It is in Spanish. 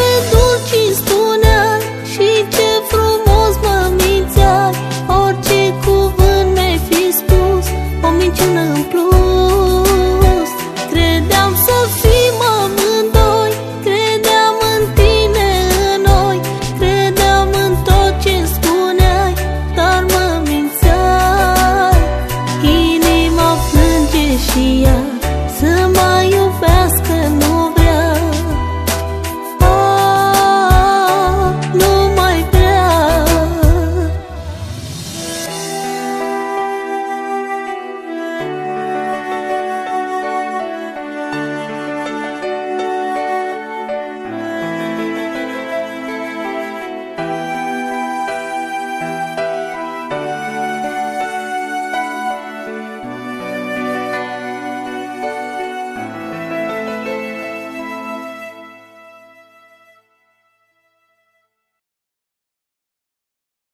beso